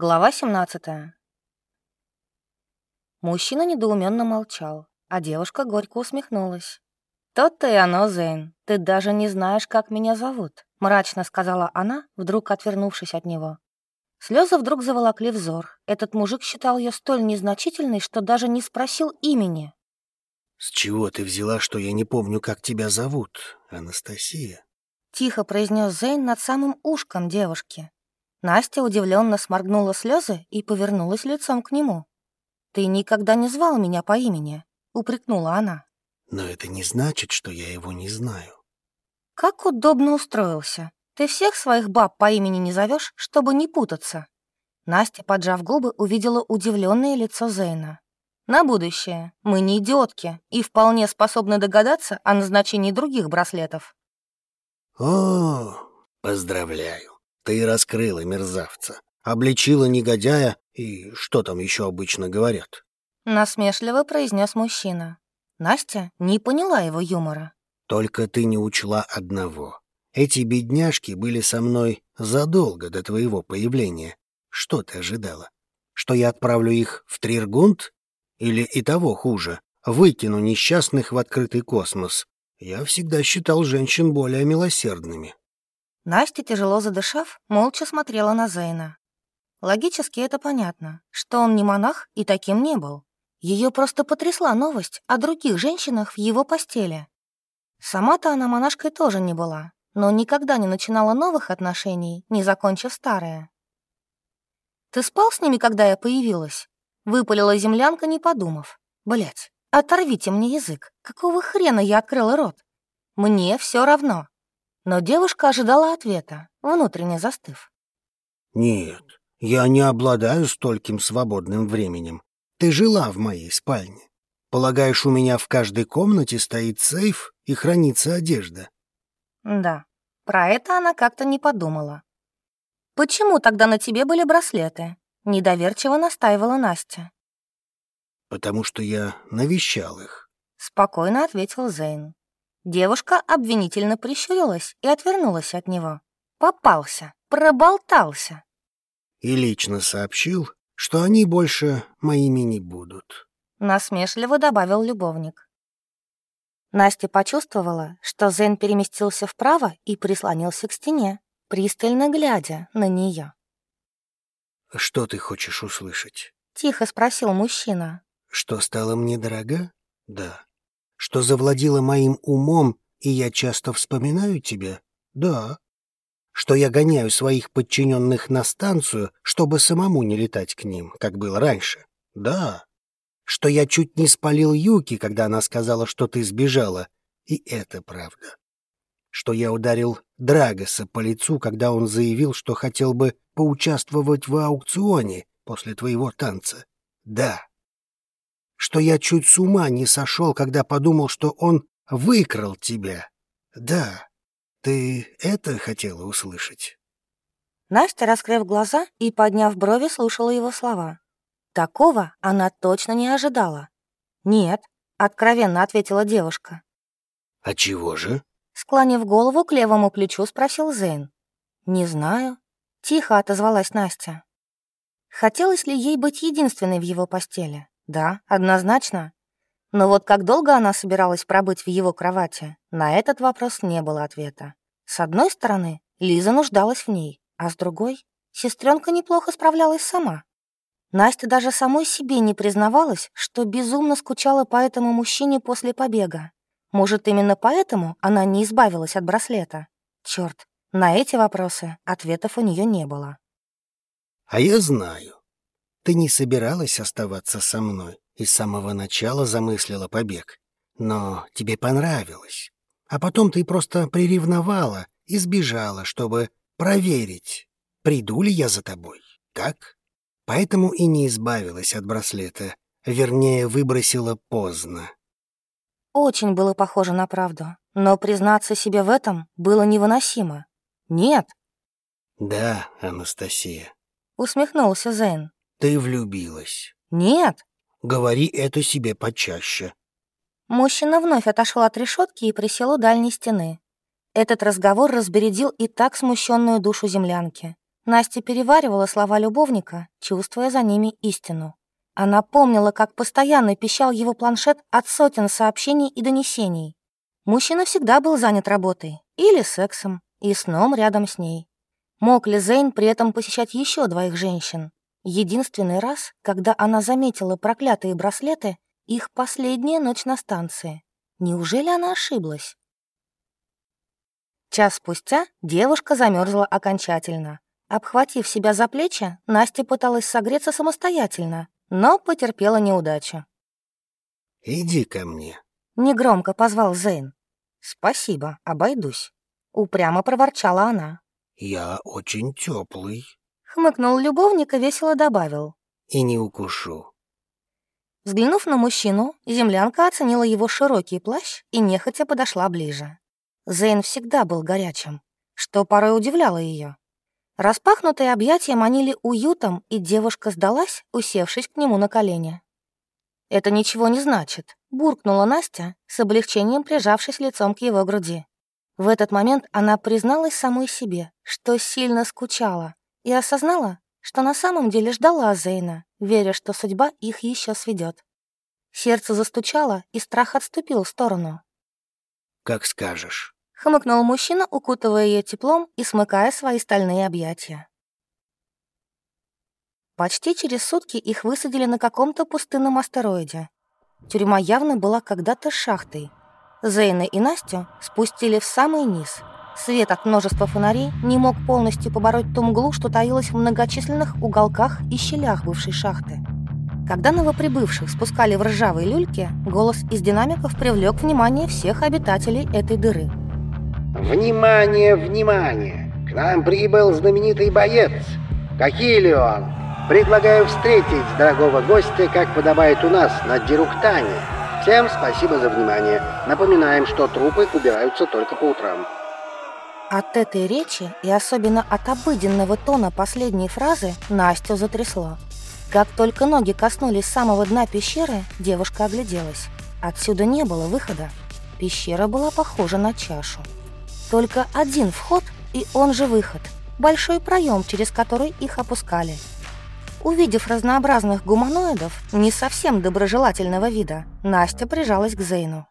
Глава 17 Мужчина недоуменно молчал, а девушка горько усмехнулась. «Тот-то и оно, Зейн. Ты даже не знаешь, как меня зовут», — мрачно сказала она, вдруг отвернувшись от него. Слезы вдруг заволокли взор. Этот мужик считал ее столь незначительной, что даже не спросил имени. «С чего ты взяла, что я не помню, как тебя зовут, Анастасия?» Тихо произнес Зейн над самым ушком девушки. Настя удивленно сморгнула слезы и повернулась лицом к нему. «Ты никогда не звал меня по имени», — упрекнула она. «Но это не значит, что я его не знаю». «Как удобно устроился. Ты всех своих баб по имени не зовешь, чтобы не путаться». Настя, поджав губы, увидела удивленное лицо Зейна. «На будущее. Мы не идиотки и вполне способны догадаться о назначении других браслетов». «О, поздравляю. Ты раскрыла мерзавца, обличила негодяя и что там еще обычно говорят?» Насмешливо произнес мужчина. Настя не поняла его юмора. «Только ты не учла одного. Эти бедняжки были со мной задолго до твоего появления. Что ты ожидала? Что я отправлю их в Триргунд? Или и того хуже, выкину несчастных в открытый космос? Я всегда считал женщин более милосердными». Настя, тяжело задышав, молча смотрела на Зейна. Логически это понятно, что он не монах и таким не был. Ее просто потрясла новость о других женщинах в его постели. Сама-то она монашкой тоже не была, но никогда не начинала новых отношений, не закончив старые. «Ты спал с ними, когда я появилась?» Выпалила землянка, не подумав. Блять, оторвите мне язык. Какого хрена я открыла рот? Мне все равно. Но девушка ожидала ответа, внутренне застыв. «Нет, я не обладаю стольким свободным временем. Ты жила в моей спальне. Полагаешь, у меня в каждой комнате стоит сейф и хранится одежда?» Да, про это она как-то не подумала. «Почему тогда на тебе были браслеты?» — недоверчиво настаивала Настя. «Потому что я навещал их», — спокойно ответил Зейн. Девушка обвинительно прищурилась и отвернулась от него. Попался, проболтался. И лично сообщил, что они больше моими не будут. Насмешливо добавил любовник. Настя почувствовала, что Зен переместился вправо и прислонился к стене, пристально глядя на нее. «Что ты хочешь услышать?» — тихо спросил мужчина. «Что стало мне дорога? Да что завладела моим умом, и я часто вспоминаю тебя? Да. Что я гоняю своих подчиненных на станцию, чтобы самому не летать к ним, как было раньше? Да. Что я чуть не спалил Юки, когда она сказала, что ты сбежала, и это правда. Что я ударил Драгоса по лицу, когда он заявил, что хотел бы поучаствовать в аукционе после твоего танца. Да что я чуть с ума не сошел, когда подумал, что он выкрал тебя. Да, ты это хотела услышать?» Настя, раскрыв глаза и подняв брови, слушала его слова. Такого она точно не ожидала. «Нет», — откровенно ответила девушка. «А чего же?» Склонив голову к левому плечу, спросил Зейн. «Не знаю», — тихо отозвалась Настя. Хотелось ли ей быть единственной в его постели? Да, однозначно. Но вот как долго она собиралась пробыть в его кровати, на этот вопрос не было ответа. С одной стороны, Лиза нуждалась в ней, а с другой, сестренка неплохо справлялась сама. Настя даже самой себе не признавалась, что безумно скучала по этому мужчине после побега. Может, именно поэтому она не избавилась от браслета? Черт, на эти вопросы ответов у нее не было. «А я знаю», ты не собиралась оставаться со мной и с самого начала замыслила побег. Но тебе понравилось. А потом ты просто приревновала и сбежала, чтобы проверить, приду ли я за тобой. Так? Поэтому и не избавилась от браслета. Вернее, выбросила поздно. Очень было похоже на правду, но признаться себе в этом было невыносимо. Нет. Да, Анастасия. Усмехнулся Зейн. Ты влюбилась. Нет. Говори это себе почаще. Мужчина вновь отошел от решетки и присел у дальней стены. Этот разговор разбередил и так смущенную душу землянки. Настя переваривала слова любовника, чувствуя за ними истину. Она помнила, как постоянно пищал его планшет от сотен сообщений и донесений. Мужчина всегда был занят работой или сексом и сном рядом с ней. Мог ли Зейн при этом посещать еще двоих женщин? Единственный раз, когда она заметила проклятые браслеты, их последняя ночь на станции. Неужели она ошиблась? Час спустя девушка замерзла окончательно. Обхватив себя за плечи, Настя пыталась согреться самостоятельно, но потерпела неудачу. «Иди ко мне», — негромко позвал Зейн. «Спасибо, обойдусь», — упрямо проворчала она. «Я очень теплый», — хмыкнул любовник и весело добавил. «И не укушу». Взглянув на мужчину, землянка оценила его широкий плащ и нехотя подошла ближе. Зейн всегда был горячим, что порой удивляло ее. Распахнутые объятия манили уютом, и девушка сдалась, усевшись к нему на колени. «Это ничего не значит», — буркнула Настя, с облегчением прижавшись лицом к его груди. В этот момент она призналась самой себе, что сильно скучала, и осознала, что на самом деле ждала Зейна, веря, что судьба их еще сведет. Сердце застучало, и страх отступил в сторону. «Как скажешь». Хмыкнул мужчина, укутывая ее теплом и смыкая свои стальные объятия. Почти через сутки их высадили на каком-то пустынном астероиде. Тюрьма явно была когда-то шахтой. Зейна и Настю спустили в самый низ. Свет от множества фонарей не мог полностью побороть ту мглу, что таилась в многочисленных уголках и щелях бывшей шахты. Когда новоприбывших спускали в ржавые люльки, голос из динамиков привлек внимание всех обитателей этой дыры. Внимание, внимание! К нам прибыл знаменитый боец. Кахилион. Предлагаю встретить дорогого гостя, как подобает у нас, на Дируктане. Всем спасибо за внимание. Напоминаем, что трупы убираются только по утрам. От этой речи и особенно от обыденного тона последней фразы Настю затрясло. Как только ноги коснулись самого дна пещеры, девушка огляделась. Отсюда не было выхода. Пещера была похожа на чашу. Только один вход и он же выход. Большой проем, через который их опускали. Увидев разнообразных гуманоидов, не совсем доброжелательного вида, Настя прижалась к Зейну.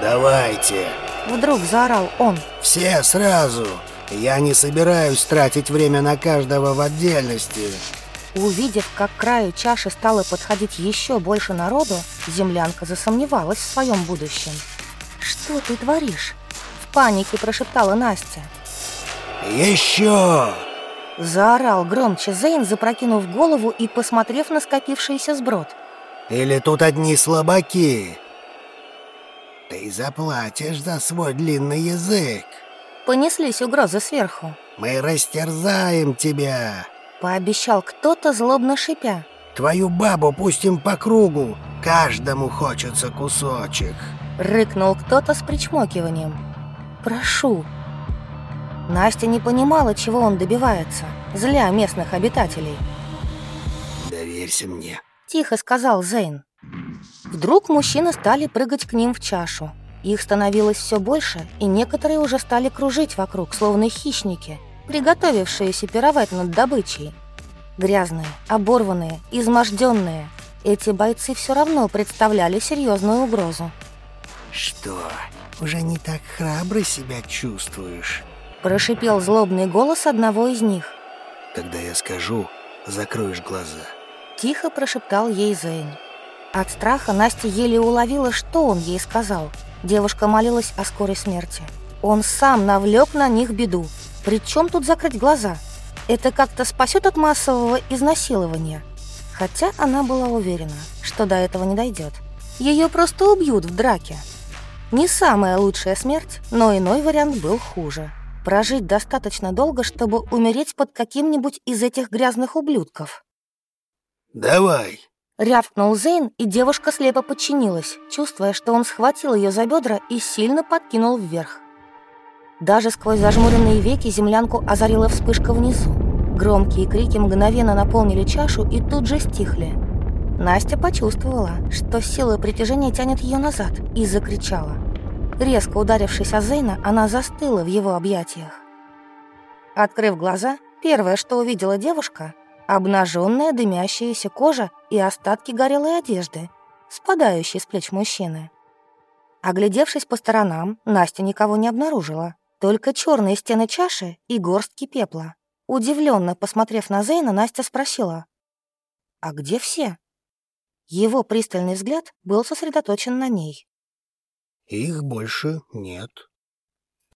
«Давайте!» Вдруг заорал он. «Все сразу! Я не собираюсь тратить время на каждого в отдельности!» Увидев, как к краю чаши стало подходить еще больше народу, землянка засомневалась в своем будущем. «Что ты творишь?» В панике прошептала Настя. «Еще!» Заорал громче Зейн, запрокинув голову и посмотрев на скопившийся сброд. «Или тут одни слабаки?» «Ты заплатишь за свой длинный язык!» Понеслись угрозы сверху. «Мы растерзаем тебя!» Пообещал кто-то, злобно шипя. «Твою бабу пустим по кругу! Каждому хочется кусочек!» Рыкнул кто-то с причмокиванием. «Прошу». Настя не понимала, чего он добивается, зля местных обитателей. «Доверься мне», — тихо сказал Зейн. Вдруг мужчины стали прыгать к ним в чашу. Их становилось все больше, и некоторые уже стали кружить вокруг, словно хищники, приготовившиеся пировать над добычей. Грязные, оборванные, изможденные, эти бойцы все равно представляли серьезную угрозу. «Что, уже не так храбро себя чувствуешь?» Прошипел злобный голос одного из них. «Когда я скажу, закроешь глаза». Тихо прошептал ей Зейн. От страха Настя еле уловила, что он ей сказал. Девушка молилась о скорой смерти. Он сам навлек на них беду. Причем тут закрыть глаза? Это как-то спасет от массового изнасилования. Хотя она была уверена, что до этого не дойдет. Ее просто убьют в драке. Не самая лучшая смерть, но иной вариант был хуже. Прожить достаточно долго, чтобы умереть под каким-нибудь из этих грязных ублюдков. «Давай!» Рявкнул Зейн, и девушка слепо подчинилась, чувствуя, что он схватил ее за бедра и сильно подкинул вверх. Даже сквозь зажмуренные веки землянку озарила вспышка внизу. Громкие крики мгновенно наполнили чашу и тут же стихли. Настя почувствовала, что сила притяжения тянет ее назад, и закричала. Резко ударившись о Зейна, она застыла в его объятиях. Открыв глаза, первое, что увидела девушка — обнаженная дымящаяся кожа и остатки горелой одежды, спадающие с плеч мужчины. Оглядевшись по сторонам, Настя никого не обнаружила, только черные стены чаши и горстки пепла. Удивленно посмотрев на Зейна, Настя спросила, «А где все?» Его пристальный взгляд был сосредоточен на ней. «Их больше нет»,